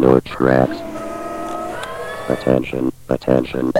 No tracks. Attention, attention.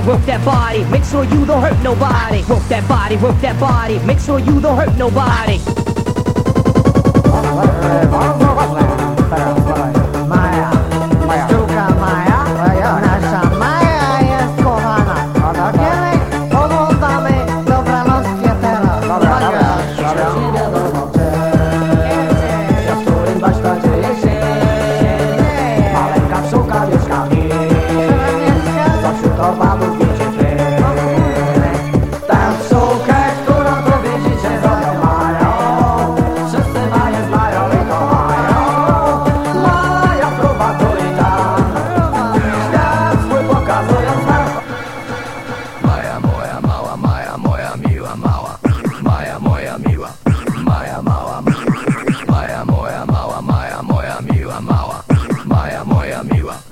body, work that body, make sure you don't hurt nobody. Work that body, work that body, make sure you don't hurt nobody. miła mała. Maja moja miła.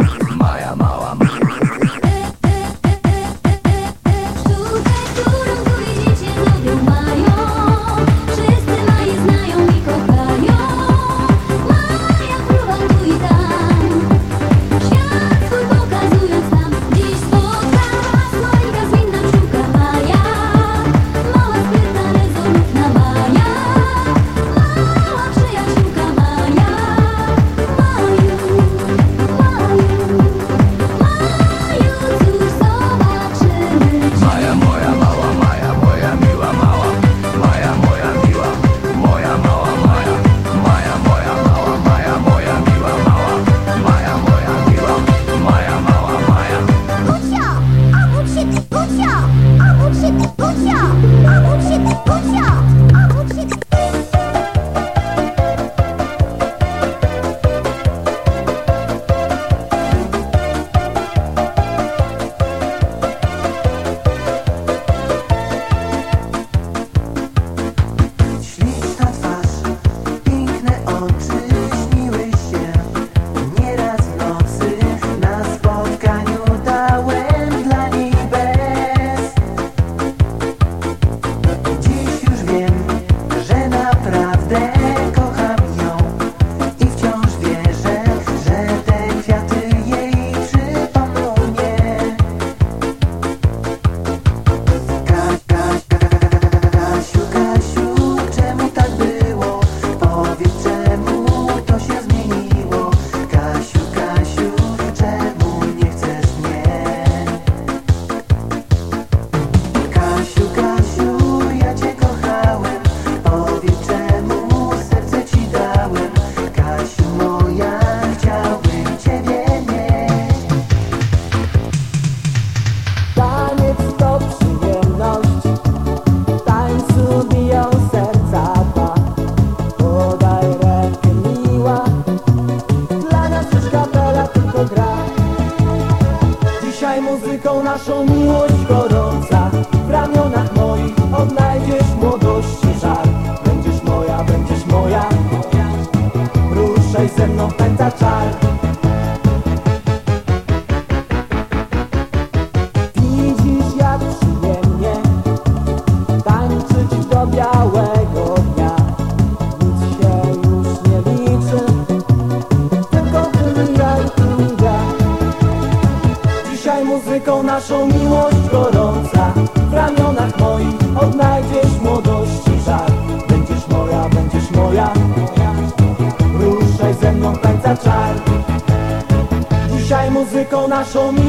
som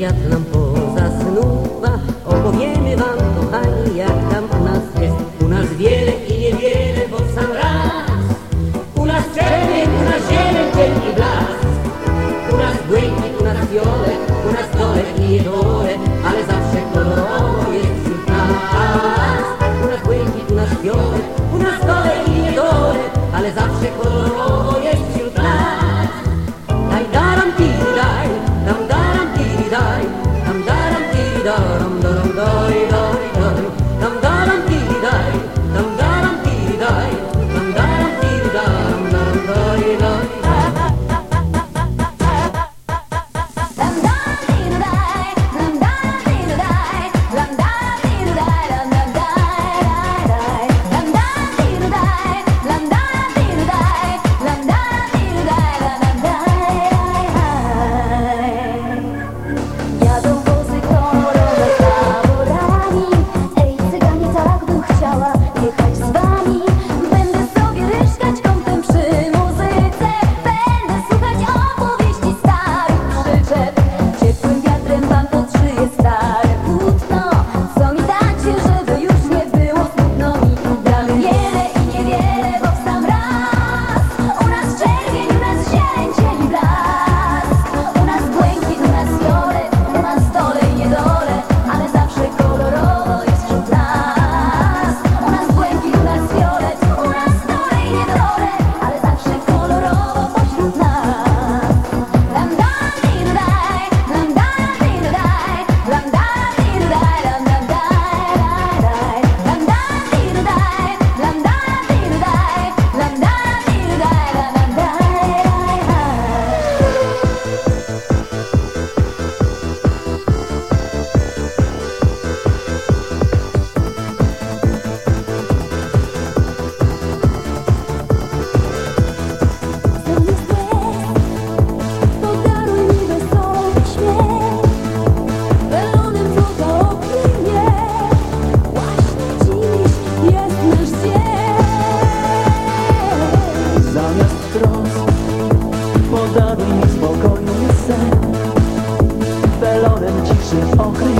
приятном поле. Ciszy